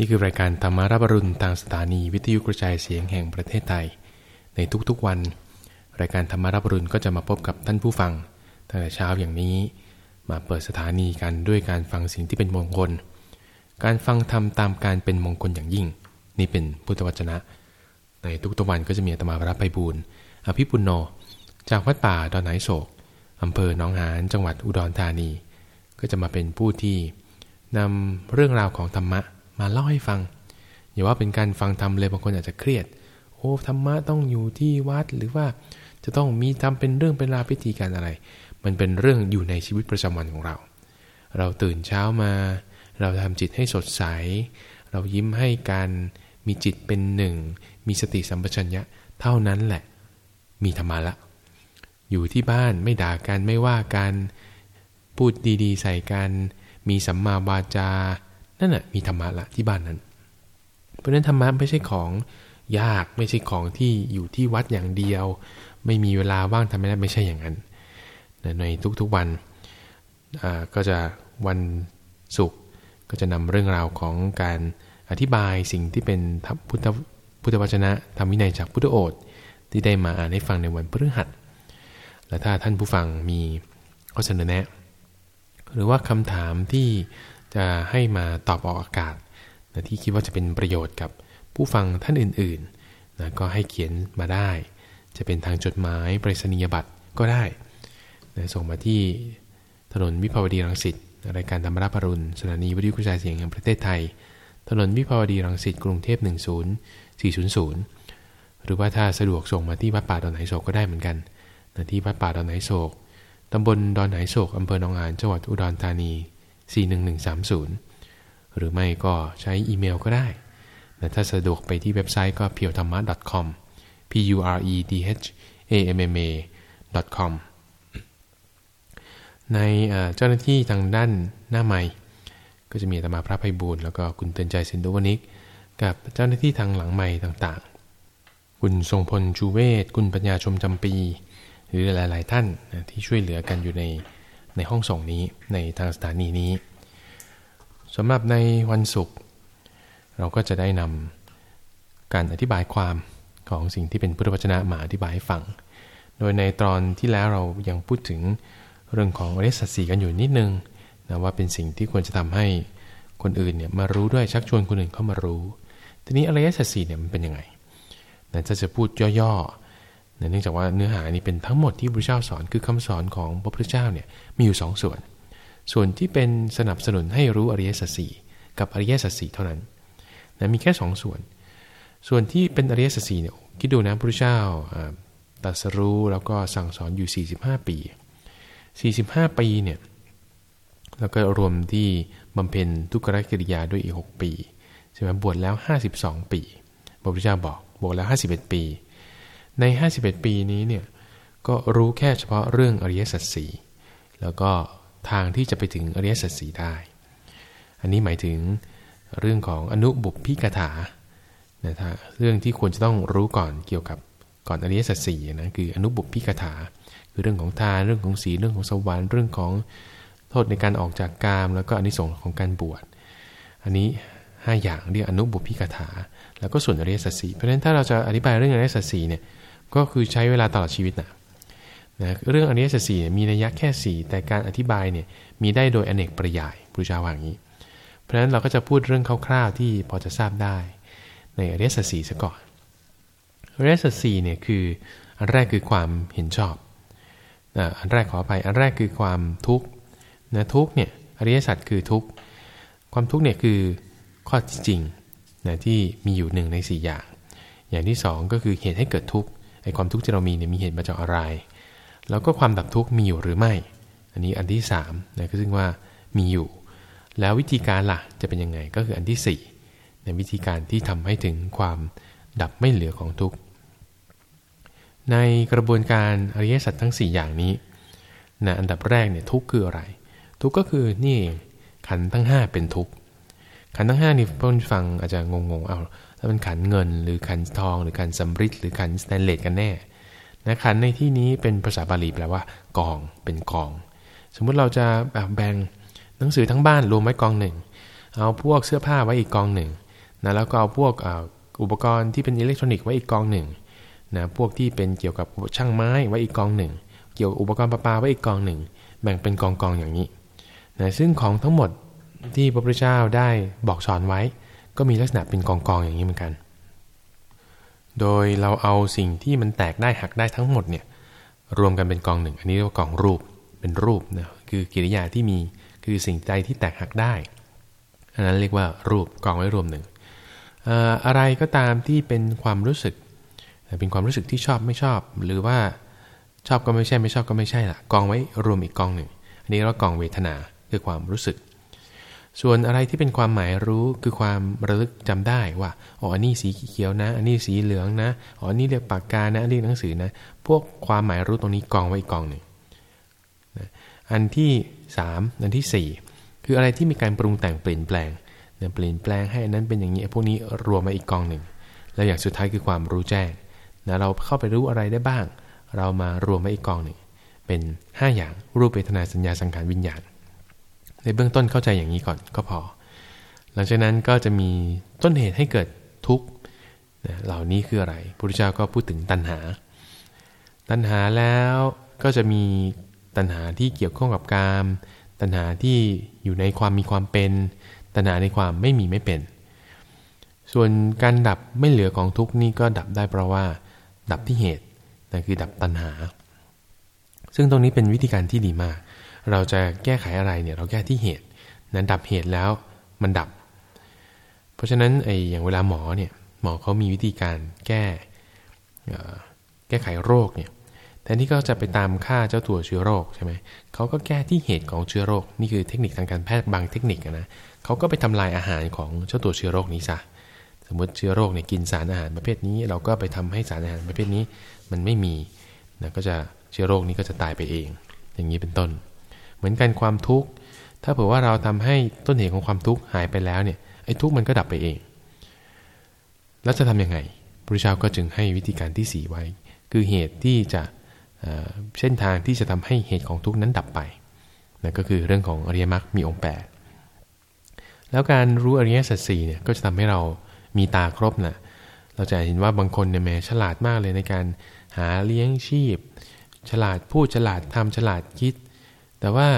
นี่คือรายการธรรมารับรุณทางสถานีวิทยุกระจายเสียงแห่งประเทศไทย ในทุกๆวัน รายการธรรมารับรุณก็จะมาพบกับท่านผู้ฟังตั้งแต่เช้าอย่างนี้ มาเปิดสถานีกันด้วยการฟังสิ่งที่เป็นมงคล การฟังธรรมตามการเป็นมงคลอย่างยิ่ง นี่เป็นพุทธวจนะ ในทุกๆวันก็จะมีธรรมารับไปบูรณ์อภิปุโนจากวัดป่าดอนไหนโศกอำเภอหนองหานจังหวัดอุดรธานี ก็จะมาเป็นผู้ที่นำเรื่องราวของธรรมะ มาเล่าให้ฟัง อย่าว่าเป็นการฟังธรรมเลยบางคนอาจจะเครียด โอ้ธรรมะต้องอยู่ที่วัดหรือว่าจะต้องมีทำเป็นเรื่องเป็นราวพิธีการอะไร มันเป็นเรื่องอยู่ในชีวิตประจำวันของเรา เราตื่นเช้ามา เราทำจิตให้สดใส เรายิ้มให้การมีจิตเป็นหนึ่ง มีสติสัมปชัญญะเท่านั้นแหละ มีธรรมะละ อยู่ที่บ้านไม่ด่ากันไม่ว่ากัน พูดดีๆ ใส่กัน มีสัมมาวาจา นั่นแหะมีธรรมะละที่บ้านนั้น เพราะนั้นธรรมะไม่ใช่ของยากไม่ใช่ของที่อยู่ที่วัดอย่างเดียว ไม่มีเวลาว่างทำไม่ได้ไม่ใช่อย่างนั้นในทุกๆวันก็จะวันศุกร์ก็จะนำเรื่องราวของการอธิบายสิ่งที่เป็นพุทธพุทธวจนะธรรมวินัยจากพุทธโอษที่ได้มาอ่านให้ฟังในวันพฤหัส และถ้าท่านผู้ฟังมีข้อเสนอแนะ หรือว่าคำถามที่ จะให้มาตอบออกอากาศนะที่คิดว่าจะเป็นประโยชน์กับผู้ฟังท่านอื่นๆนะก็ให้เขียนมาได้ จะเป็นทางจดหมายปริศนียบัตรก็ได้นะส่งมาที่ถนนวิภาวดีรังสิตรายการธรรมราพรุณสถานีวิทยุกระจายเสียงแห่งประเทศไทย ถนนวิภาวดีรังสิตกรุงเทพ 10400 หรือว่าถ้าสะดวกส่งมาที่วัดป่าดอนไหโศกก็ได้เหมือนกันนะที่วัดป่าดอนไหโศกตำบลดอนไหโศกอำเภอหนองหานจังหวัดอุดรธานี 41130 หรือไม่ก็ใช้อีเมลก็ได้นะถ้าสะดวกไปที่เว็บไซต์ก็ p u r e t h a m m a com p u r e d h a m m a com ในเจ้าหน้าที่ทางด้านหน้าใหม่ ก็จะมีธรรมาพระไพบูลแล้วก็คุณเตือนใจเซนโดวนิก กับเจ้าหน้าที่ทางหลังใหม่ต่างๆ คุณทรงพลชูเวศคุณปัญญาชมจำปี หรือหลาย ๆ ท่านที่ช่วยเหลือกันอยู่ใน ในห้องส่งนี้ในทางสถานีนี้สำหรับในวันศุกร์เราก็จะได้นำการอธิบายความของสิ่งที่เป็นพุทธวจนะมาอธิบายให้ฟัง โดยในตอนที่แล้วเรายังพูดถึงเรื่องของอริยสัจสีกันอยู่นิดนึงนะว่าเป็นสิ่งที่ควรจะทำให้คนอื่นเนี่ยมารู้ด้วยชักชวนคนอื่นเข้ามารู้ ทีนี้อริยสัจสีเนี่ยมันเป็นยังไงนะถ้าจะพูดย่อๆ เนื่องจากว่าเนื้อหานี้เป็นทั้งหมดที่พระเจ้าสอนคือคำสอนของพระพุทธเจ้าเนี่ยมีอยู่2สส่วน ส่วนที่เป็นสนับสนุนให้รู้อริยสัจสี่กับอริยสัจสี่เท่านั้นนะมีแค่2สส่วน ส่วนที่เป็นอริยสัจสี่เนี่ยคิดดูนะพระพุทธเจ้าตรัสรู้แล้วก็สั่งสอนอยู่ 45 ปี 45 ปีเนี่ยแล้วก็รวมที่บำเพ็ญทุกขกิริยาด้วยอีก 6 ปีใช่ไหมบวชแล้ว 52 ปีพระพุทธเจ้าบอกบวชแล้ว 51 ปี ใน 51 ปีนี้เนี่ยก็รู้แค่เฉพาะเรื่องอริยสัจสี่แล้วก็ทางที่จะไปถึงอริยสัจสี่ได้ อันนี้หมายถึงเรื่องของอนุบุพพิกถานะถ้าเรื่องที่ควรจะต้องรู้ก่อนเกี่ยวกับก่อนอริยสัจสี่นะคืออนุบุพพิกถา คือเรื่องของทานเรื่องของศีลเรื่องของสวรรค์เรื่องของโทษในการออกจากกาม แล้วก็อนิสงส์ของการบวช อันนี้ 5 อย่างเรียกอนุบุพพิกถา แล้วก็ส่วนอริยสัจสี่เพราะฉะนั้นถ้าเราจะอธิบายเรื่องอริยสัจสี่เนี่ย ก็คือใช้เวลาตลอดชีวิตนะนะเรื่องอริยสัจสี่มีนัยยะแค่ 4 แต่การอธิบายเนี่ยมีได้โดยอเนกประยายพระเจ้าว่างนี้ เพราะฉะนั้นเราก็จะพูดเรื่องคร่าวๆที่พอจะทราบได้ ในอริยสัจสี่ซะก่อนอริยสัจสี่เนี่ยคืออันแรกคือความเห็นชอบอันแรกขออภัยอันแรกคือความทุกข์นะทุกข์เนี่ยอริยสัจคือทุกข์ความทุกข์เนี่ยคือข้อจริงนะที่มีอยู่หนึ่งใน 4 อย่าง อย่างที่ 2 ก็คือเหตุให้เกิดทุกข์ อ้ความทุกข์ที่เรามีเนี่ยมีเหตุมาจากอะไร แล้วก็ความดับทุกข์มีอยู่หรือไม่ อันนี้อันที่3นะก็ซึ่งว่ามีอยู่ แล้ววิธีการล่ะจะเป็นยังไงก็คืออันที่4ในวิธีการที่ทำให้ถึงความดับไม่เหลือของทุกข์ในกระบวนการอริยสัจทั้ง 4 อย่างนี้นะอันดับแรกเนี่ยทุกข์คืออะไร ทุกข์ก็คือนี่ขันทั้ง 5 เป็นทุกข์ขันทั้ง5นี่เพื่อนฟังอาจจะงงๆเอา แล้วเป็นขันเงิน หรือขันทอง หรือขันสำริดหรือขันสแตนเลสกันแน่นะขันในที่นี้เป็นภาษาบาลีแปลว่า กองเป็นกอง สมมุติเราจะแบ่งหนังสือทั้งบ้านรวมไว้กองหนึ่ง เอาพวกเสื้อผ้าไว้อีกกองหนึ่งนะแล้วก็เอาพวกอุปกรณ์ที่เป็นอิเล็กทรอนิกส์ไว้อีกกองหนึ่งนะพวกที่เป็นเกี่ยวกับช่างไม้ไว้อีกกองหนึ่ง เกี่ยวอุปกรณ์ประปาไว้อีกกองหนึ่ง แบ่งเป็นกองกองอย่างนี้นะซึ่งของทั้งหมดที่พระพุทธเจ้าได้บอกสอนไว้ ก็มีลักษณะเป็นกองกองอย่างนี้เหมือนกัน โดยเราเอาสิ่งที่มันแตกได้หักได้ทั้งหมดเนี่ยรวมกันเป็นกองหนึ่ง อันนี้เรียกว่ากองรูปเป็นรูปนะคือกิริยาที่มีคือสิ่งใดที่แตกหักได้ อันนั้นเรียกว่ารูปกองไว้รวมหนึ่งอะไรก็ตามที่เป็นความรู้สึก เป็นความรู้สึกที่ชอบไม่ชอบ หรือว่าชอบก็ไม่ใช่ไม่ชอบก็ไม่ใช่ละกองไว้รวมอีกกองหนึ่ง อันนี้เรากองเวทนาคือความรู้สึก ส่วนอะไรที่เป็นความหมายรู้คือความระลึกจำได้ว่าอ๋ออันนี้สีเขียวนะ อันนี้สีเหลืองนะอ๋ออันนี้เรียกปากกานะเรียกหนังสือนะ พวกความหมายรู้ตรงนี้กองไว้อีกกองหนึ่งอันที่ 3 อันที่ 4 คืออะไรที่มีการปรุงแต่งเปลี่ยนแปลงเปลี่ยนแปลงให้นั้นเป็นอย่างนี้พวกนี้รวมมาอีกกองหนึ่งแล้วอย่างสุดท้ายคือความรู้แจ้งนะเราเข้าไปรู้อะไรได้บ้าง เรามารวมมาอีกกองหนึ่งเป็น 5 อย่างรูปเวทนาสัญญาสังขารวิญญาณ ในเบื้องต้นเข้าใจอย่างนี้ก่อนก็พอ หลังจากนั้นก็จะมีต้นเหตุให้เกิดทุกข์เหล่านี้คืออะไรพระพุทธเจ้าก็พูดถึงตัณหา ตัณหาแล้วก็จะมีตัณหาที่เกี่ยวข้องกับกามตัณหาที่อยู่ในความมีความเป็น ตัณหาในความไม่มีไม่เป็น ส่วนการดับไม่เหลือของทุกนี่ก็ดับได้เพราะว่า ดับที่เหตุนั่นคือดับตัณหา ซึ่งตรงนี้เป็นวิธีการที่ดีมาก เราจะแก้ไขอะไรเนี่ยเราแก้ที่เหตุนั้นดับเหตุแล้วมันดับ เพราะฉะนั้นไอ้อย่างเวลาหมอเนี่ยหมอเขามีวิธีการแก้แก้ไขโรคเนี่ยแทนที่เขาจะไปตามฆ่าเจ้าตัวเชื้อโรคใช่ไหมเขาก็แก้ที่เหตุของเชื้อโรค นี่คือเทคนิคทางการแพทย์บางเทคนิคนะเขาก็ไปทำลายอาหารของเจ้าตัวเชื้อโรคนี้ซะสมมติเชื้อโรคเนี่ยกินสารอาหารประเภทนี้ เราก็ไปทำให้สารอาหารประเภทนี้มันไม่มีนะก็จะเชื้อโรคนี้ก็จะตายไปเอง อย่างนี้เป็นต้น เหมือนกันความทุกข์ ถ้าเผื่อว่าเราทำให้ต้นเหตุของความทุกข์หายไปแล้วเนี่ยไอ้ทุกข์มันก็ดับไปเอง แล้วจะทํำยังไงพระเจ้าก็จึงให้วิธีการที่ 4 ไว้ คือเหตุที่จะเส้นทางที่จะทำให้เหตุของทุกข์นั้นดับไปนั่นก็คือเรื่องของอริยมรรคมีองค์ 8 แล้วการรู้อริยสัจสี่เนี่ยก็จะทำให้เรามีตาครบนะเราจะเห็นว่าบางคนเนี่ยแม้ฉลาดมากเลยในการหาเลี้ยงชีพ ฉลาดพูดฉลาดทำฉลาดคิด แต่ว่า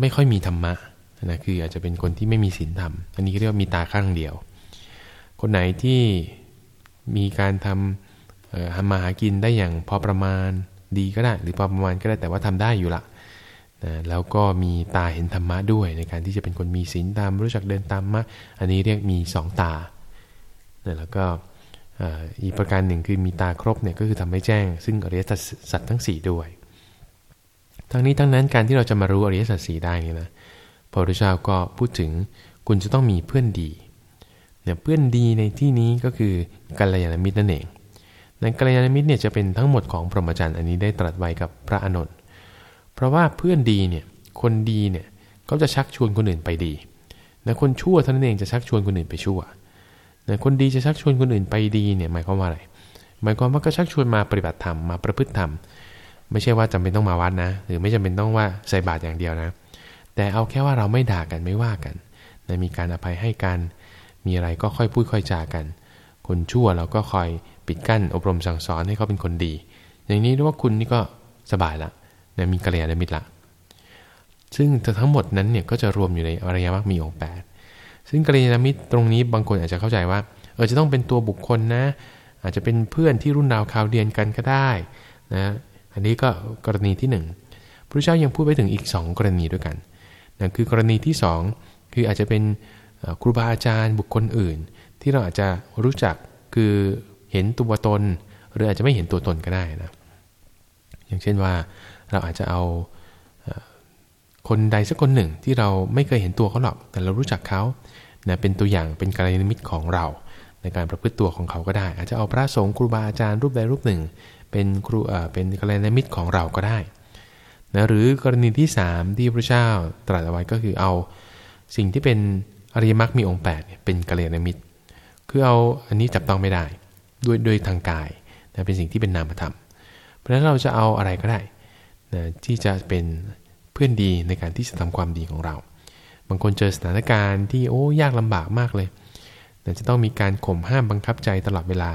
ไม่ค่อยมีธรรมะนะคืออาจจะเป็นคนที่ไม่มีศีลธรรม อันนี้เรียกว่ามีตาข้างเดียว คนไหนที่มีการทำทำมาหากินได้อย่างพอประมาณดีก็ได้ หรือพอประมาณก็ได้แต่ว่าทำได้อยู่ละนะแล้วก็มีตาเห็นธรรมะด้วย ในการที่จะเป็นคนมีศีลตามรู้จักเดินตามมะอันนี้เรียกมีสองตานะแล้วก็อีกประการหนึ่งคือมีตาครบเนี่ยก็คือทำให้แจ้ง ซึ่งอริยสัจทั้ง 4 ด้วย ทั้งนี้ทั้งนั้นการที่เราจะมารู้อริยสัจสีได้นี่นะพระพุทธเจ้าก็พูดถึงคุณจะต้องมีเพื่อนดีเนี่ยเพื่อนดีในที่นี้ก็คือกัลยาณมิตรนั่นเองในกัลยาณมิตรเนี่ยจะเป็นทั้งหมดของพรหมจรรย์อันนี้ได้ตรัสไว้กับพระอนุนเพราะว่าเพื่อนดีเนี่ยคนดีเนี่ยเขาจะชักชวนคนอื่นไปดีนะคนชั่วท่านเองจะชักชวนคนอื่นไปชั่วนะคนดีจะชักชวนคนอื่นไปดีเนี่ยหมายความว่าอะไรหมายความว่าก็ชักชวนมาปฏิบัติธรรมมาประพฤติธรรม ไม่ใช่ว่าจำเป็นต้องมาวัดนะ หรือไม่จำเป็นต้องว่าใส่บาตรอย่างเดียวนะ แต่เอาแค่ว่าเราไม่ด่ากันไม่ว่ากันนะมีการอภัยให้กัน มีอะไรก็ค่อยพูดค่อยจากัน คนชั่วเราก็คอยปิดกั้นอบรมสั่งสอนให้เขาเป็นคนดี อย่างนี้เรียกว่าคุณนี่ก็สบายละนะมีกัลยาณมิตรละ ซึ่งทั้งหมดนั้นเนี่ยก็จะรวมอยู่ในอริยมรรคมีองค์แปดซึ่งกัลยาณมิตรตรงนี้บางคนอาจจะเข้าใจว่าเออจะต้องเป็นตัวบุคคลนะ อาจจะเป็นเพื่อนที่รุ่นดาวคราวเดียนกันก็ได้นะ อันนี้ก็กรณีที่1พระเจ้ายังพูดไปถึงอีก 2 กรณีด้วยกันนะคือกรณีที่ 2 คืออาจจะเป็นครูบาอาจารย์บุคคลอื่น ที่เราอาจจะรู้จักคือเห็นตัวตน หรืออาจจะไม่เห็นตัวตนก็ได้นะอย่างเช่นว่าเราอาจจะเอาคนใดสักคนหนึ่งที่เราไม่เคยเห็นตัวเขาหรอก แต่เรารู้จักเขานะเป็นตัวอย่างเป็นการนิมิตของเรา ในการประพฤติตัวของเขาก็ได้ อาจจะเอาพระสงฆ์ครูบาอาจารย์รูปใดรูปหนึ่ง เป็นครูเป็นกาลนิมิตของเราก็ได้นะหรือกรณีที่ 3 ที่พระเจ้าตรัสเอาไว้ก็คือเอาสิ่งที่เป็นอริยมรรคมีองค์8เป็นกาลนิมิตคือเอาอันนี้จับต้องไม่ได้ด้วยโดยทางกายนะเป็นสิ่งที่เป็นนามธรรม เพราะฉะนั้นเราจะเอาอะไรก็ได้นะที่จะเป็นเพื่อนดีในการที่จะทำความดีของเรา บางคนเจอสถานการณ์ที่โอ้ยากลำบากมากเลยจะต้องมีการข่มห้ามบังคับใจตลอดเวลา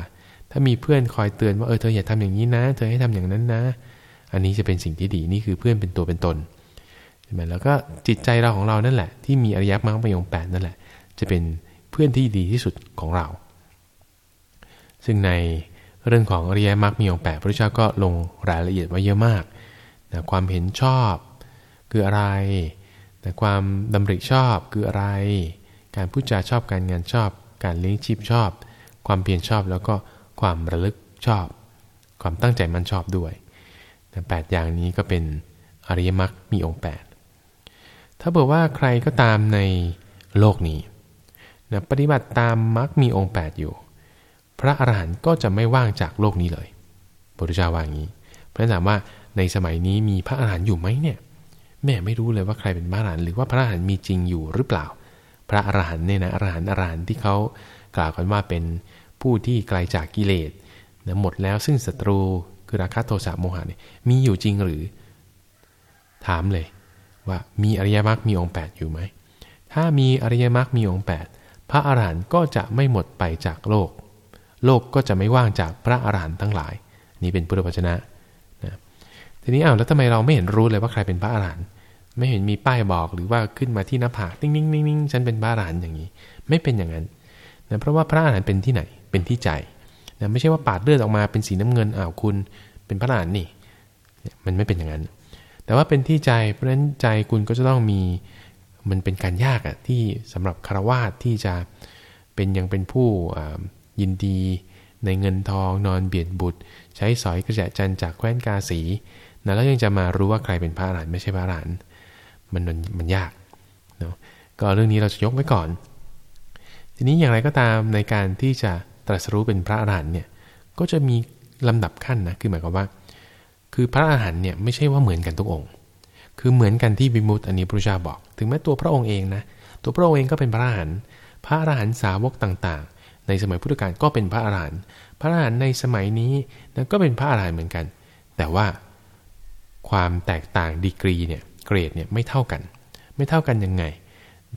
ถ้ามีเพื่อนคอยเตือนว่าเออเธออย่าทำอย่างนี้นะ เธอให้ทำอย่างนั้นนะ อันนี้จะเป็นสิ่งที่ดีนี่คือเพื่อนเป็นตัวเป็นตนใช่ไหมแล้วก็จิตใจเราของเรานั่นแหละ ที่มีอริยมรรคประโยงแปดนั่นแหละ จะเป็นเพื่อนที่ดีที่สุดของเรา ซึ่งในเรื่องของอริยมรรคมีองแปดพระเจ้าก็ลงรายละเอียดไว้เยอะมากนะความเห็นชอบคืออะไร แต่ความดำริชอบคืออะไร การพูดจาชอบการงานชอบ การเลี้ยงชีพชอบ ความเพียรชอบแล้วก็ ความระลึกชอบ ความตั้งใจมันชอบด้วยแต่แปดอย่างนี้ก็เป็นอริยมรรคมีองค์ 8 ถ้าบอกว่าใครก็ตามในโลกนี้นะปฏิบัติตามมรรคมีองค์ 8 อยู่ พระอรหันต์ก็จะไม่ว่างจากโลกนี้เลยพระพุทธเจ้าว่าอย่างนี้ เพราะฉะนั้นถามว่าในสมัยนี้มีพระอรหันต์อยู่ไหมเนี่ย แม่ไม่รู้เลยว่าใครเป็นพระอรหันต์หรือว่าพระอรหันต์มีจริงอยู่หรือเปล่า พระอรหันต์เนี่ยนะอรหันต์อรหันต์ที่เขากล่าวกันว่าเป็น ผู้ที่ไกลจากกิเลสนะหมดแล้วซึ่งศัตรูคือราคะโทสะโมหะเนี่ยมีอยู่จริงหรือ ถามเลยว่ามีอริยมรรคมีองค์ 8 อยู่ไหม ถ้ามีอริยมรรคมีองค์ 8 พระอรหันต์ก็จะไม่หมดไปจากโลก โลกก็จะไม่ว่างจากพระอรหันต์ทั้งหลาย นี่เป็นพุทธวจนะนะทีนี้อ้าวแล้วทำไมเราไม่เห็นรู้เลยว่าใครเป็นพระอรหันต์ไม่เห็นมีป้ายบอกหรือว่าขึ้นมาที่หน้าผากติ้งนิ่งนิ่งฉันเป็นพระอรหันต์อย่างนี้ ไม่เป็นอย่างนั้นนะเพราะว่าพระอรหันต์เป็นที่ไหน เป็นที่ใจนะไม่ใช่ว่าปาดเลือดออกมาเป็นสีน้ำเงินอ้าวคุณเป็นพระอรหันนี่ มันไม่เป็นอย่างนั้น แต่ว่าเป็นที่ใจเพราะฉะนั้นใจคุณก็จะต้องมีมันเป็นการยากอะที่สำหรับคารวาสที่จะเป็นยังเป็นผู้ยินดีในเงินทองนอนเบียดบุตร ใช้สอยกระแจจันจากแคว้นกาสีนะแล้วยังจะมารู้ว่าใครเป็นพระอรหันต์ไม่ใช่พระอรหันต์มันมันยากเนาะก็เรื่องนี้เราจะยกไว้ก่อน ทีนี้อย่างไรก็ตามในการที่จะ ตรัสรู้เป็นพระอรหันต์เนี่ยก็จะมีลำดับขั้นนะคือหมายความว่า คือพระอรหันต์เนี่ยไม่ใช่ว่าเหมือนกันทุกองค์ คือเหมือนกันที่วิมุตติอันนี้พระเจ้าบอก ถึงแม้ตัวพระองค์เองนะตัวพระองค์เองก็เป็นพระอรหันต์พระอรหันต์สาวกต่างๆ ในสมัยพุทธกาลก็เป็นพระอรหันต์พระอรหันต์ในสมัยนี้นะก็เป็นพระอรหันต์เหมือนกัน แต่ว่าความแตกต่างดีกรีเนี่ยเกรดเนี่ยไม่เท่ากัน ไม่เท่ากันยังไง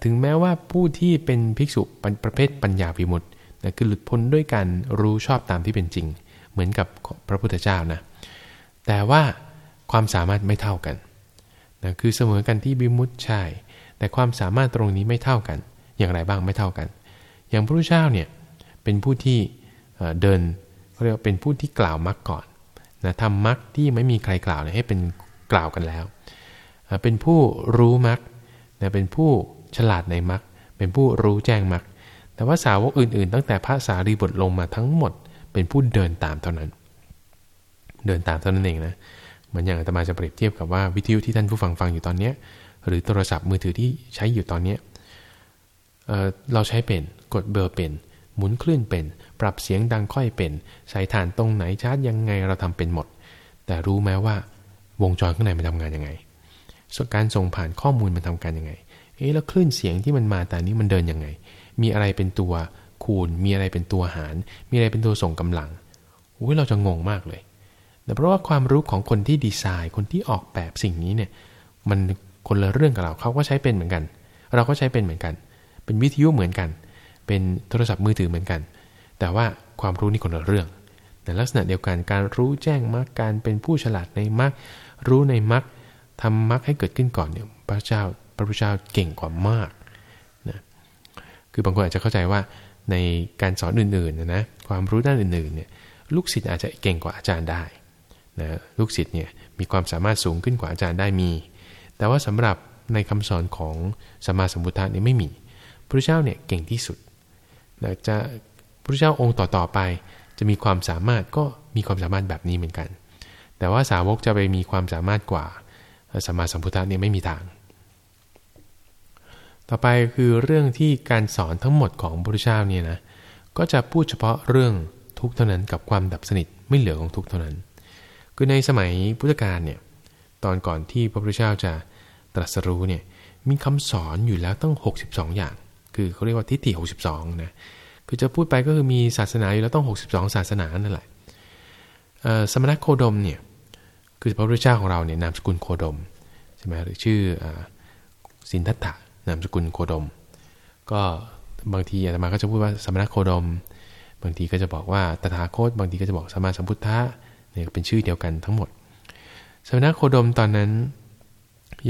ถึงแม้ว่าผู้ที่เป็นภิกษุประเภทปัญญาวิมุตต์ นะคือหลุดพ้นด้วยการรู้ชอบตามที่เป็นจริง เหมือนกับพระพุทธเจ้านะแต่ว่าความสามารถไม่เท่ากันนะคือเสมอกันที่วิมุตใช่แต่ความสามารถตรงนี้ไม่เท่ากัน อย่างไรบ้างไม่เท่ากัน อย่างพระพุทธเจ้าเนี่ยเป็นผู้ที่เดินเขาเรียกว่าเป็นผู้ที่กล่าวมรรคก่อนนะทำมรรคที่ไม่มีใครกล่าวเลยให้เป็นกล่าวกันแล้ว เป็นผู้รู้มรรคเป็นผู้ฉลาดในมรรคเป็นผู้รู้แจ้งมรรค แต่ว่าสาวกอื่นๆ ตั้งแต่พระสารีบุตรลงมาทั้งหมดเป็นผู้เดินตามเท่านั้น เดินตามเท่านั้นเองนะเหมือนอย่างอาตมาจะเปรียบเทียบกับว่าวิทยุที่ท่านผู้ฟังฟังอยู่ตอนนี้หรือโทรศัพท์มือถือที่ใช้อยู่ตอนนี้เเราใช้เป็นกดเบอร์เป็น หมุนคลื่นเป็น ปรับเสียงดังค่อยเป็นใส่ฐานตรงไหนชาร์จยังไงเราทำเป็นหมด แต่รู้ไหมว่าวงจรข้างในมันทำงานยังไงส่วนการส่งผ่านข้อมูลมันทำการยังไงเอ๊ะแล้วคลื่นเสียงที่มันมาแต่นี้มันเดินยังไง มีอะไรเป็นตัวคูณ มีอะไรเป็นตัวหาร มีอะไรเป็นตัวส่งกำลังอุ้ยเราจะงงมากเลยแต่เพราะว่าความรู้ของคนที่ดีไซน์ คนที่ออกแบบสิ่งนี้เนี่ย มันคนละเรื่องกับเราเขาก็ใช้เป็นเหมือนกัน เราก็ใช้เป็นเหมือนกัน เป็นวิทยุเหมือนกัน เป็นโทรศัพท์มือถือเหมือนกัน แต่ว่าความรู้นี่คนละเรื่องในลักษณะเดียวกันการรู้แจ้งมรรคการเป็นผู้ฉลาดในมรรครู้ในมรรคทำมรรคให้เกิดขึ้นก่อนเนี่ยพระเจ้าพระพุทธเจ้าเก่งกว่ามาก คือบางคนอาจจะเข้าใจว่าในการสอนอื่นๆนะนะความรู้ด้านอื่นๆเนี่ยลูกศิษย์อาจจะเก่งกว่าอาจารย์ได้นะลูกศิษย์เนี่ยมีความสามารถสูงขึ้นกว่าอาจารย์ได้มี แต่ว่าสำหรับในคำสอนของสมมาสมุทธะเนี่ยไม่มีพระเจ้าเนี่ยเก่งที่สุดนะจะพระเจ้าองค์ต่อๆไป จะมีความสามารถก็มีความสามารถแบบนี้เหมือนกัน แต่ว่าสาวกจะไปมีความสามารถกว่าสมมาสัมพุทธะเนี่ยไม่มีทาง ต่อไปคือเรื่องที่การสอนทั้งหมดของพระพุทธเจ้าเนี่ยนะก็จะพูดเฉพาะเรื่องทุกเท่านั้นกับความดับสนิทไม่เหลือของทุกเท่านั้น คือในสมัยพุทธกาลเนี่ยตอนก่อนที่พระพุทธเจ้าจะตรัสรู้เนี่ยมีคำสอนอยู่แล้วตั้ง 62 อย่าง คือเขาเรียกว่าทิฏฐิ62นะคือจะพูดไปก็คือมีศาสนาอยู่แล้วต้อง 62 ศาสนานั่นแหละสมณโคดมเนี่ยคือพระพุทธเจ้าของเราเนี่ยนามสกุลโคดมใช่ไหมหรือชื่อสินทัตถะ นามสกุลโคดม ก็บางทีอาตมาก็จะพูดว่าสมณโคดม บางทีก็จะบอกว่าตถาคต บางทีก็จะบอกสมมาสัมพุทธะเนี่ยเป็นชื่อเดียวกันทั้งหมด สมณโคดมตอนนั้น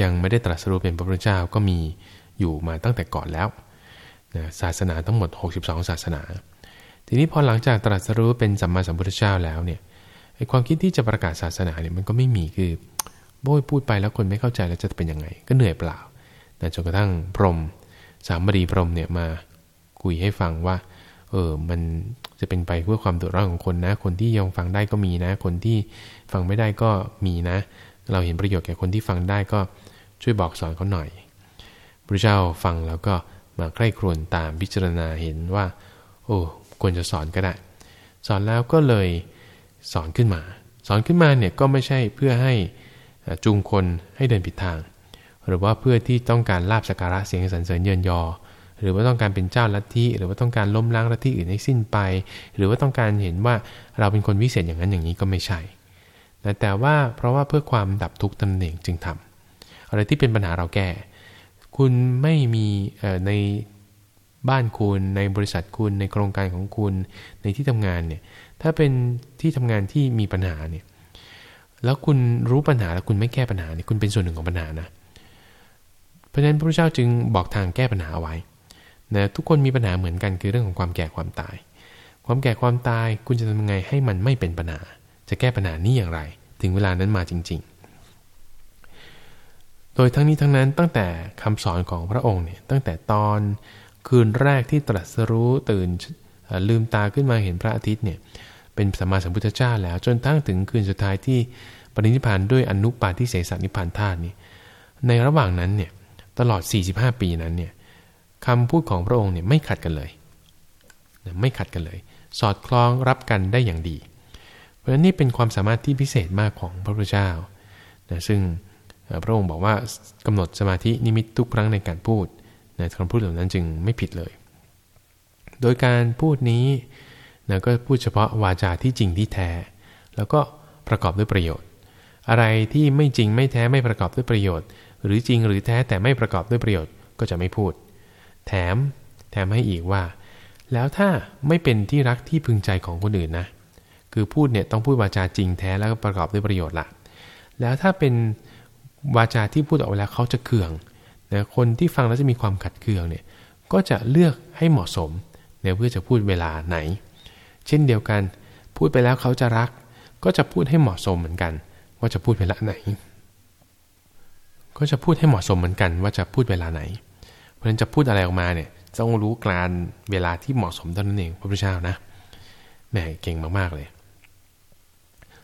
ยังไม่ได้ตรัสรู้เป็นพระพุทธเจ้าก็มีอยู่มาตั้งแต่ก่อนแล้วศาสนาทั้งหมด 62 ศาสนา ทีนี้พอหลังจากตรัสรู้เป็นสัมมาสัมพุทธเจ้าแล้วเนี่ยไอความคิดที่จะประกาศศาสนาเนี่ยมันก็ไม่มีคือโบยพูดไปแล้วคนไม่เข้าใจแล้วจะเป็นยังไง ก็เหนื่อยเปล่า แต่จนกระทั่งพรมสามบดีพรมเนี่ยมาคุยให้ฟังว่า เออมันจะเป็นไปเพื่อความเดือดร้อนของคนนะ คนที่ยังฟังได้ก็มีนะ คนที่ฟังไม่ได้ก็มีนะ เราเห็นประโยชน์แก่คนที่ฟังได้ก็ช่วยบอกสอนเขาหน่อยพระเจ้าฟังแล้วก็มาใคร่ครวญตามพิจารณาเห็นว่า โอ้ควรจะสอนก็ได้ สอนแล้วก็เลยสอนขึ้นมา สอนขึ้นมาเนี่ยก็ไม่ใช่เพื่อให้จูงคนให้เดินผิดทาง หรือว่าเพื่อที่ต้องการลาบสการะเสียงสรรเสริญเยินยอ หรือว่าต้องการเป็นเจ้าลัทธิหรือว่าต้องการล้มล้างลัทธิอื่นให้สิ้นไป หรือว่าต้องการเห็นว่าเราเป็นคนวิเศษอย่างนั้นอย่างนี้ก็ไม่ใช่แต่แต่ว่าเพราะว่าเพื่อความดับทุกข์ตนเองจึงทำอะไรที่เป็นปัญหาเราแก้ คุณไม่มีในบ้านคุณในบริษัทคุณในโครงการของคุณในที่ทำงานเนี่ยถ้าเป็นที่ทำงานที่มีปัญหาเนี่ยแล้วคุณรู้ปัญหาแล้วคุณไม่แก้ปัญหาเนี่ยคุณเป็นส่วนหนึ่งของปัญหานะ ราะฉะนั้นพระพุทธเจ้าจึงบอกทางแก้ปัญหาเอาไว้นะทุกคนมีปัญหาเหมือนกันคือเรื่องของความแก่ความตาย ความแก่ความตายคุณจะทำยังไงให้มันไม่เป็นปัญหา จะแก้ปัญหานี้อย่างไร ถึงเวลานั้นมาจริง ๆ โดยทั้งนี้ทั้งนั้นตั้งแต่คำสอนของพระองค์เนี่ยตั้งแต่ตอนคืนแรกที่ตรัสรู้ตื่นลืมตาขึ้นมาเห็นพระอาทิตย์เนี่ยเป็นสัมมาสัมพุทธเจ้าแล้วจนทั้งถึงคืนสุดท้ายที่ปรินิพานด้วยอนุปาทิเสสนิพานธาตุนี่ในระหว่างนั้นเนี่ย ตลอด 45 ปีนั้นเนี่ยคำพูดของพระองค์เนี่ยไม่ขัดกันเลย ไม่ขัดกันเลย สอดคล้องรับกันได้อย่างดี เพราะฉะนั้นนี่เป็นความสามารถที่พิเศษมากของพระพุทธเจ้านะซึ่งพระองค์บอกว่ากำหนดสมาธินิมิตทุกครั้งในการพูดนะคำพูดเหล่านั้นจึงไม่ผิดเลย โดยการพูดนี้นะก็พูดเฉพาะวาจาที่จริงที่แท้ แล้วก็ประกอบด้วยประโยชน์ อะไรที่ไม่จริงไม่แท้ไม่ประกอบด้วยประโยชน์ หรือจริงหรือแท้แต่ไม่ประกอบด้วยประโยชน์ก็จะไม่พูด แถมแถมให้อีกว่า แล้วถ้าไม่เป็นที่รักที่พึงใจของคนอื่นนะ คือพูดเนี่ยต้องพูดวาจาจริงแท้แล้วก็ประกอบด้วยประโยชน์ละแล้วถ้าเป็นวาจาที่พูดออกไปแล้วเขาจะเคืองนะคนที่ฟังแล้วจะมีความขัดเคืองเนี่ยก็จะเลือกให้เหมาะสมเนี่ยเพื่อจะพูดเวลาไหน เช่นเดียวกัน พูดไปแล้วเขาจะรัก ก็จะพูดให้เหมาะสมเหมือนกัน ว่าจะพูดเวลาไหน ก็จะพูดให้เหมาะสมเหมือนกันว่าจะพูดเวลาไหน เพราะฉะนั้นจะพูดอะไรออกมาเนี่ยต้องรู้การเวลาที่เหมาะสมเท่านั้นเองพระพุทธเจ้านะแหมเก่งมากๆเลย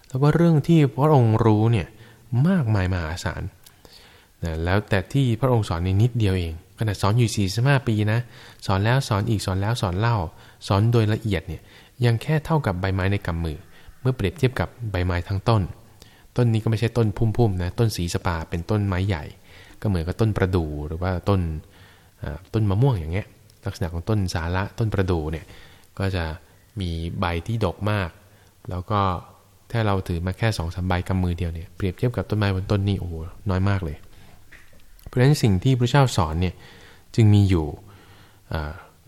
แล้วก็เรื่องที่พระองค์รู้เนี่ยมากมายมหาศาลนะแล้วแต่ที่พระองค์สอนในนิดเดียวเองขนาดสอนอยู่สี่สิบห้าปีนะ สอนแล้วสอนอีกสอนแล้วสอนเล่า สอนโดยละเอียดเนี่ยยังแค่เท่ากับใบไม้ในกำมือ เมื่อเปรียบเทียบกับใบไม้ทั้งต้น ต้นนี้ก็ไม่ใช่ต้นพุ่มๆนะต้นสีสปาเป็นต้นไม้ใหญ่ ก็เหมือนกับต้นประดู่หรือว่าต้นต้นมะม่วงอย่างเงี้ย ลักษณะของต้นสาระต้นประดู่เนี่ยก็จะมีใบที่ดกมาก แล้วก็ถ้าเราถือมาแค่สองสาใบกำมือเดียวเนี่ยเปรียบเทียบกับต้นไม้บนต้นนี้โอ้น้อยมากเลย เพราะฉะนั้นสิ่งที่พระเจ้าสอนเนี่ยจึงมีอยู่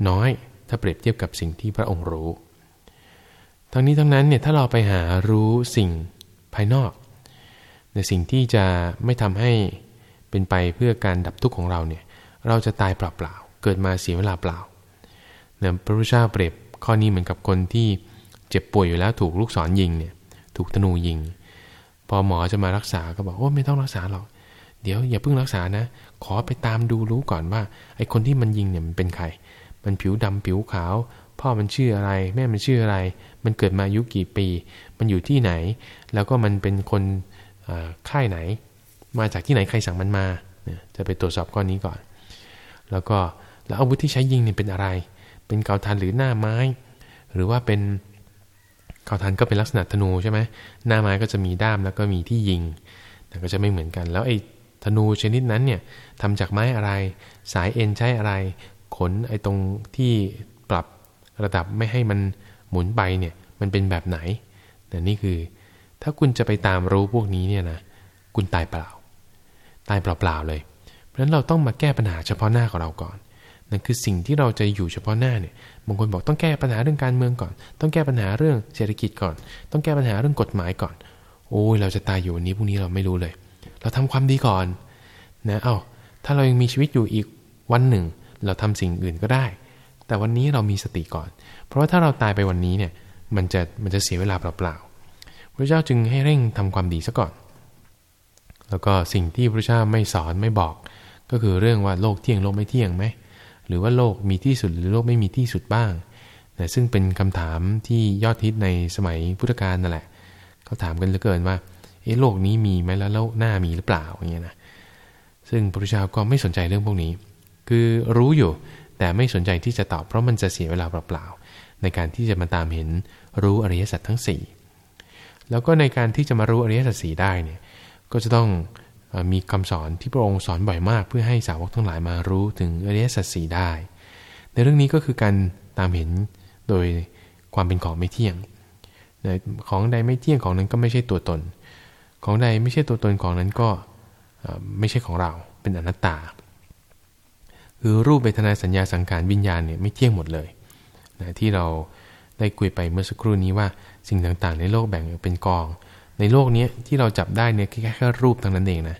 น้อยถ้าเปรียบเทียบกับสิ่งที่พระองค์รู้ ทั้งนี้ทั้งนั้นเนี่ยถ้าเราไปหารู้สิ่งภายนอก ในสิ่งที่จะไม่ทำให้เป็นไปเพื่อการดับทุกข์ของเราเนี่ยเราจะตายเปล่าๆเกิดมาเสียเวลาเปล่าเนี่ยพระพุทธเจ้าเปรียบข้อนี้เหมือนกับคนที่เจ็บป่วยอยู่แล้วถูกลูกศรยิงเนี่ยถูกธนูยิง พอหมอจะมารักษาก็บอกโอ้ไม่ต้องรักษาหรอกเดี๋ยวอย่าเพิ่งรักษานะ ขอไปตามดูรู้ก่อนว่าไอ้คนที่มันยิงเนี่ยมันเป็นใคร มันผิวดำผิวขาว พ่อมันชื่ออะไร แม่มันชื่ออะไร มันเกิดมาอายุกี่ปี มันอยู่ที่ไหน แล้วก็มันเป็นคน ค่ายไหน มาจากที่ไหนใครสั่งมันมาจะไปตรวจสอบก้อนนี้ก่อน แล้วก็แล้วอาวุธที่ใช้ยิงเนี่ยเป็นอะไร เป็นเกาทันหรือหน้าไม้ หรือว่าเป็นเกาทันก็เป็นลักษณะธนูใช่ไหมหน้าไม้ก็จะมีด้ามแล้วก็มีที่ยิง แต่ก็จะไม่เหมือนกัน แล้วไอ้ธนูชนิดนั้นเนี่ยทำจากไม้อะไร สายเอ็นใช้อะไร ขนไอ้ตรงที่ปรับระดับไม่ให้มันหมุนไปเนี่ยมันเป็นแบบไหนแต่นี่คือ ถ้าคุณจะไปตามรู้พวกนี้เนี่ยนะคุณตายเปล่า ตายเปล่าๆเลย เพราะฉะนั้นเราต้องมาแก้ปัญหาเฉพาะหน้าของเราก่อนนั่นคือสิ่งที่เราจะอยู่เฉพาะหน้าเนี่ยบางคนบอกต้องแก้ปัญหาเรื่องการเมืองก่อน ต้องแก้ปัญหาเรื่องเศรษฐกิจก่อน ต้องแก้ปัญหาเรื่องกฎหมายก่อน โอ้ยเราจะตายอยู่วันนี้พรุ่งนี้เราไม่รู้เลย เราทำความดีก่อนนะเอา้าถ้าเรายังมีชีวิตอยู่อีกวันหนึ่ง เราทำสิ่งอื่นก็ได้ แต่วันนี้เรามีสติก่อน เพราะว่าถ้าเราตายไปวันนี้เนี่ยมันจะมันจะเสียเวลาเปล่าๆ พระเจ้าจึงให้เร่งทำความดีซะก่อน แล้วก็สิ่งที่พระเจ้าไม่สอนไม่บอก ก็คือเรื่องว่าโลกเที่ยงโลกไม่เที่ยงไหมหรือว่าโลกมีที่สุดหรือโลกไม่มีที่สุดบ้างนะซึ่งเป็นคำถามที่ยอดฮิตในสมัยพุทธกาลนั่นแหละเขาถามกันเหลือเกินว่าเอ๊โลกนี้มีไหมแล้วโลกหน้ามีหรือเปล่าอย่างเงี้ยนะซึ่งพระพุทธเจ้าก็ไม่สนใจเรื่องพวกนี้ คือรู้อยู่แต่ไม่สนใจที่จะตอบเพราะมันจะเสียเวลาเปล่าๆในการที่จะมาตามเห็นรู้อริยสัจทั้ง4 แล้วก็ในการที่จะมารู้อริยสัจสีได้เนี่ยก็จะต้องมีคำสอนที่พระองค์สอนบ่อยมาก เพื่อให้สาวกทั้งหลายมารู้ถึงอริยสัจสีได้ ในเรื่องนี้ก็คือการตามเห็นโดยความเป็นของไม่เที่ยง ของใดไม่เที่ยงของนั้นก็ไม่ใช่ตัวตน ของใดไม่ใช่ตัวตนของนั้นก็ไม่ใช่ของเราเป็นอนัตตา คือรูปเวทนาสัญญาสังขารวิญญาณเนี่ยไม่เที่ยงหมดเลยนะที่เรา ได้คุยไปเมื่อสักครู่นี้ว่าสิ่งต่างๆ ในโลกแบ่งเป็นกอง ในโลกนี้ที่เราจับได้เนี่ยแค่แค่รูปทั้งนั้นเองนะ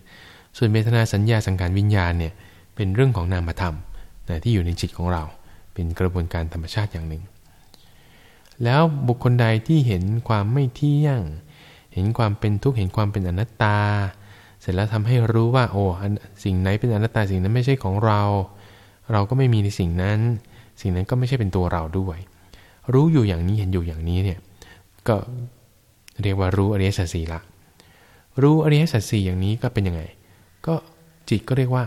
ส่วนเวทนาสัญญาสังขารวิญญาณเนี่ยเป็นเรื่องของนามธรรมนะที่อยู่ในจิตของเรา เป็นกระบวนการธรรมชาติอย่างหนึ่ง แล้วบุคคลใดที่เห็นความไม่เที่ยง เห็นความเป็นทุกข์เห็นความเป็นอนัตตา เสร็จแล้วทำให้รู้ว่าโอ้สิ่งไหนเป็นอนัตตาสิ่งนั้นไม่ใช่ของเรา เราก็ไม่มีในสิ่งนั้น สิ่งนั้นก็ไม่ใช่เป็นตัวเราด้วย รู้อยู่อย่างนี้เห็นอยู่อย่างนี้เนี่ยก็เรียกว่ารู้อริยสัจสี่ละ รู้อริยสัจสี่อย่างนี้ก็เป็นยังไง ก็จิตก็เรียกว่า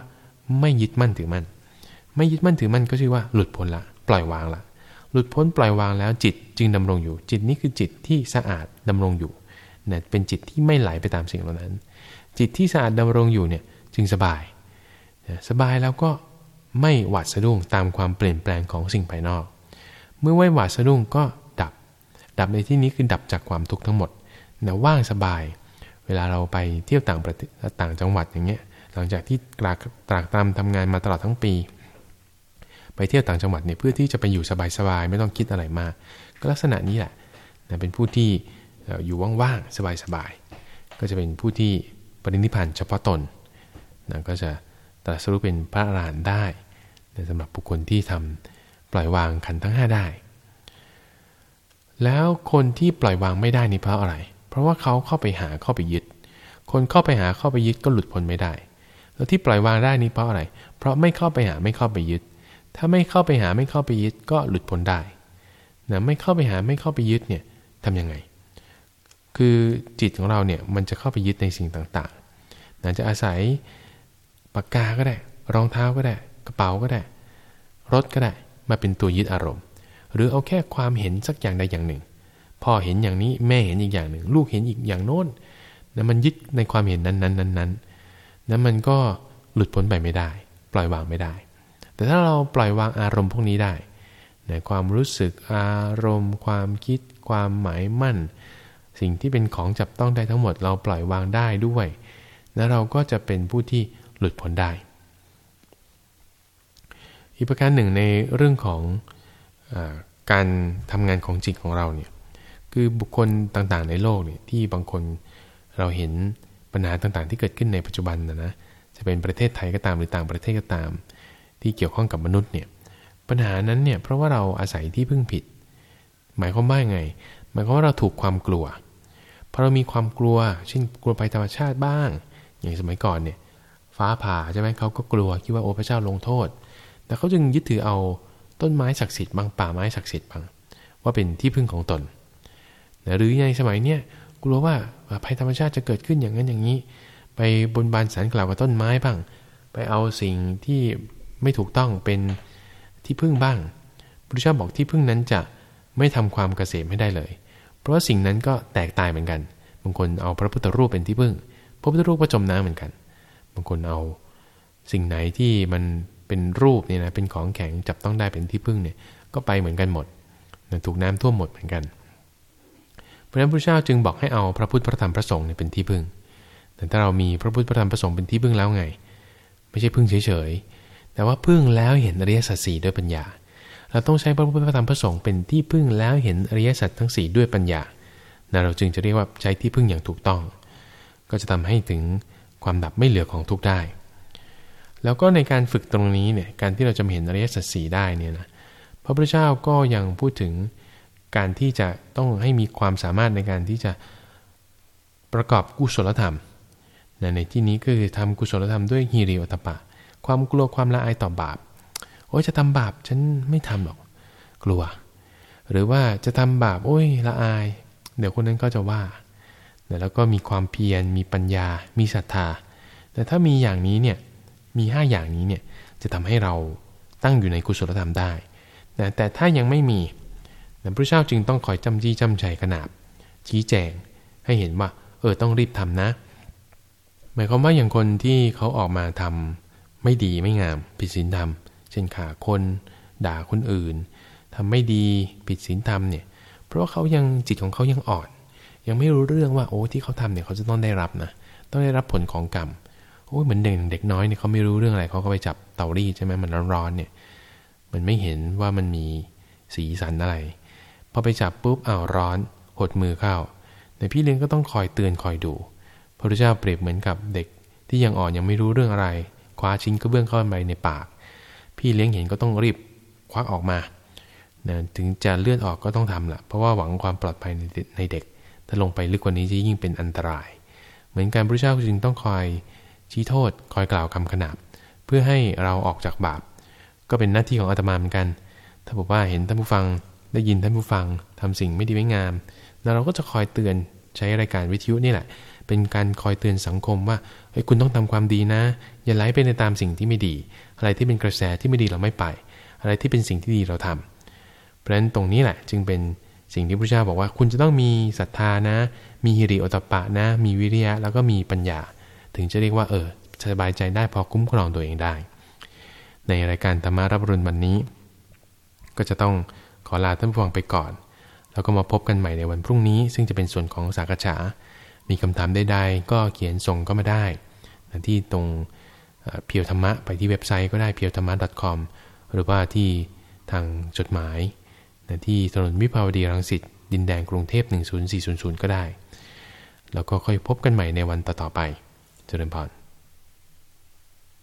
ไม่ยึดมั่นถือมั่น ไม่ยึดมั่นถือมั่นก็ชื่อว่าหลุดพ้นละ ปล่อยวางละ หลุดพ้นปล่อยวางแล้วจิตจึงดำรงอยู่ จิตนี้คือจิตที่สะอาดดำรงอยู่เนี่ยเป็นจิตที่ไม่ไหลไปตามสิ่งเหล่านั้น จิตที่สะอาดดำรงอยู่เนี่ยจึงสบาย สบายแล้วก็ไม่หวาดสะดุ้งตามความเปลี่ยนแปลงของสิ่งภายนอก เมื่อไหวหวาดสะดุ้งก็ดับ ดับในที่นี้คือดับจากความทุกข์ทั้งหมดนะว่างสบาย เวลาเราไปเที่ยวต่างประเทศต่างจังหวัดอย่างเงี้ย หลังจากที่ตรากตรากตามทำงานมาตลอดทั้งปี ไปเที่ยวต่างจังหวัดเนี่ยเพื่อที่จะไปอยู่สบายๆไม่ต้องคิดอะไรมากก็ลักษณะนี้แหละนะเป็นผู้ที่อยู่ว่างๆสบายๆก็จะเป็นผู้ที่ปรินิพานเฉพาะตนนะก็จะตรัสรู้เป็นพระอรหันต์ได้สำหรับบุคคลที่ทำป ล่อยวางขันทั้งห้าได้ แล้วคนที่ปล่อยวางไม่ได้นี่เพราะอะไร เพราะว่าเขาเข้าไปหาเข้าไปยึด คนเข้าไปหาเข้าไปยึดก็หลุดพ้นไม่ได้ แล้วที่ปล่อยวางได้นี่เพราะอะไร เพราะไม่เข้าไปหาไม่เข้าไปยึด ถ้าไม่เข้าไปหาไม่เข้าไปยึดก็หลุดพ้นได้นะไม่เข้าไปหาไม่เข้าไปยึดเนี่ยทำยังไง คือจิตของเราเนี่ยมันจะเข้าไปยึดในสิ่งต่างๆนะจะอาศัยปากกาก็ได้ รองเท้าก็ได้ กระเป๋าก็ได้ รถก็ได้ มาเป็นตัวยึดอารมณ์ หรือเอาแค่ความเห็นสักอย่างใดอย่างหนึ่ง พ่อเห็นอย่างนี้แม่เห็นอีกอย่างหนึ่ง ลูกเห็นอีกอย่างโน้นนะมันยึดในความเห็นนั้นนั้นนั้นนั้นนั้นมันก็หลุดพ้นไปไม่ได้ ปล่อยวางไม่ได้ แต่ถ้าเราปล่อยวางอารมณ์พวกนี้ได้ในความรู้สึกอารมณ์ ความคิด ความหมายมั่น สิ่งที่เป็นของจับต้องได้ทั้งหมดเราปล่อยวางได้ด้วย แล้วเราก็จะเป็นผู้ที่หลุดพ้นได้ อีกประการหนึ่งในเรื่องของอการทำงานของจิตของเราเนี่ยคือบุคคลต่างๆในโลกเนี่ยที่บางคนเราเห็นปัญหาต่างๆ ที่เกิดขึ้นในปัจจุบันนะนะจะเป็นประเทศไทยก็ตามหรือต่างประเทศก็ตาม ที่เกี่ยวข้องกับมนุษย์เนี่ยปัญหานั้นเนี่ยเพราะว่าเราอาศัยที่พึ่งผิด หมายความว่าไง หมายความว่าเราถูกความกลัวพอเรามีความกลัวเช่นกลัวไปธรรมชาติบ้าง อย่างสมัยก่อนเนี่ยฟ้าผ่าใช่ไหมเขาก็กลัวคิดว่าโอ้พระเจ้าลงโทษ แต่เขาจึงยึดถือเอาต้นไม้ศักดิ์สิทธิ์บางป่าไม้ศักดิ์สิทธิ์บางว่าเป็นที่พึ่งของตน หรือในสมัยเนี้ยกลัวว่าภัยธรรมชาติจะเกิดขึ้นอย่างนั้นอย่างนี้ ไปบนบานสารกล่าวกับต้นไม้บ้าง ไปเอาสิ่งที่ไม่ถูกต้องเป็นที่พึ่งบ้างพระเจ้าบอกที่พึ่งนั้นจะไม่ทำความเกษมให้ได้เลย เพราะสิ่งนั้นก็แตกตายเหมือนกัน บางคนเอาพระพุทธรูปเป็นที่พึ่ง พระพุทธรูปก็จมน้ำเหมือนกัน บางคนเอาสิ่งไหนที่มัน เป็นรูปเนี่ยนะเป็นของแข็งจับต้องได้เป็นที่พึ่งเนี่ยก็ไปเหมือนกันหมดนะถูกน้ำท่วมหมดเหมือนกัน เพราะนั้นพระเจ้าจึงบอกให้เอาพระพุทธพระธรรมพระสงฆ์เนี่ยเป็นที่พึ่ง แต่ถ้าเรามีพระพุทธพระธรรมพระสงฆ์เป็นที่พึ่งแล้วไง ไม่ใช่พึ่งเฉยๆ แต่ว่าพึ่งแล้วเห็นอริยสัจสี่ด้วยปัญญา เราต้องใช้พระพุทธพระธรรมพระสงฆ์เป็นที่พึ่งแล้วเห็นอริยสัจทั้ง4ด้วยปัญญานะเราจึงจะเรียกว่าใช้ที่พึ่งอย่างถูกต้อง ก็จะทำให้ถึงความดับไม่เหลือของทุกได้ แล้วก็ในการฝึกตรงนี้เนี่ยการที่เราจะเห็นอริยสัจสีได้เนี่ยนะพระพุทธเจ้าก็ยังพูดถึงการที่จะต้องให้มีความสามารถในการที่จะประกอบกุศลธรรมในที่นี้ก็คือทำกุศลธรรมด้วยฮิริโอตปะ ความกลัวความละอายต่อบาป โอ้ยจะทำบาปฉันไม่ทำหรอก กลัว หรือว่าจะทำบาปโอ้ยละอาย เดี๋ยวคนนั้นก็จะว่าแล้วก็มีความเพียรมีปัญญา มีศรัทธา แต่ถ้ามีอย่างนี้เนี่ย มี 5 อย่างนี้เนี่ยจะทำให้เราตั้งอยู่ในกุศลธรรมได้แต่ถ้ายังไม่มีพระเจ้าจึงต้องคอยจำจี้จำใจขนาบ ชี้แจงให้เห็นว่า เออต้องรีบทำนะ หมายความว่าอย่างคนที่เขาออกมาทำไม่ดีไม่งามผิดศีลธรรม เช่นขาคน ด่าคนอื่นทำไม่ดีผิดศีลธรรมเนี่ยเพราะาเขายังจิตของเขายังอ่อน ยังไม่รู้เรื่องว่าโอ้ที่เขาทำเนี่ยเขาจะต้องได้รับนะต้องได้รับผลของกรรม โอ้ยเหมือนเด็กเด็กน้อยเนี่ยเขาไม่รู้เรื่องอะไรเขาก็ไปจับเตารีดใช่ไหมมันร้อนๆเนี่ย มันไม่เห็นว่ามันมีสีสันอะไรพอไปจับปุ๊บอ้าวร้อนหดมือเข้าแต่พี่เลี้ยงก็ต้องคอยเตือนคอยดู พระพุทธเจ้าเปรียบเหมือนกับเด็กที่ยังอ่อนยังไม่รู้เรื่องอะไร คว้าชิ้นกระเบื้องเข้าไปในปาก พี่เลี้ยงเห็นก็ต้องรีบควักออกมานะถึงจะเลื่อนออกก็ต้องทำละเพราะว่าหวังความปลอดภัยในเด็ก ถ้าลงไปลึกกว่านี้จะยิ่งเป็นอันตราย เหมือนการพระเจ้าจึงต้องคอย ชี้โทษคอยกล่าวคำขนาบ เพื่อให้เราออกจากบาป ก็เป็นหน้าที่ของอาตมาเหมือนกัน ถ้าบอกว่าเห็นท่านผู้ฟังได้ยินท่านผู้ฟังทำสิ่งไม่ดีไม่งาม แล้วเราก็จะคอยเตือนใช้รายการวิทยุนี่แหละ เป็นการคอยเตือนสังคมว่าเฮ้ยคุณต้องทำความดีนะ อย่าไหลไปในตามสิ่งที่ไม่ดี อะไรที่เป็นกระแสที่ไม่ดีเราไม่ไป อะไรที่เป็นสิ่งที่ดีเราทำเพราะฉะนั้นตรงนี้แหละจึงเป็นสิ่งที่พระเจ้าบอกว่า คุณจะต้องมีศรัทธานะ มีฮิริโอตปะนะ มีวิริยะแล้วก็มีปัญญา ถึงจะเรียกว่าเออสบายใจได้พอคุ้มครองตัวเองได้ ในรายการธรรมารับรุนวันนี้ ก็จะต้องขอลาท่านผู้ฟังไปก่อน แล้วก็มาพบกันใหม่ในวันพรุ่งนี้ ซึ่งจะเป็นส่วนของสากฉามีคำถามใดๆก็เขียนส่งก็มาได้ที่ตรงเพียวธรรมะไปที่เว็บไซต์ก็ได้เพียวธรรมะ .com หรือว่าที่ทางจดหมายที่ถนนวิภาวดีรังสิตดินแดงกรุงเทพ10400 ก็ได้ แล้วก็ค่อยพบกันใหม่ในวันต่อๆไป เจริญพร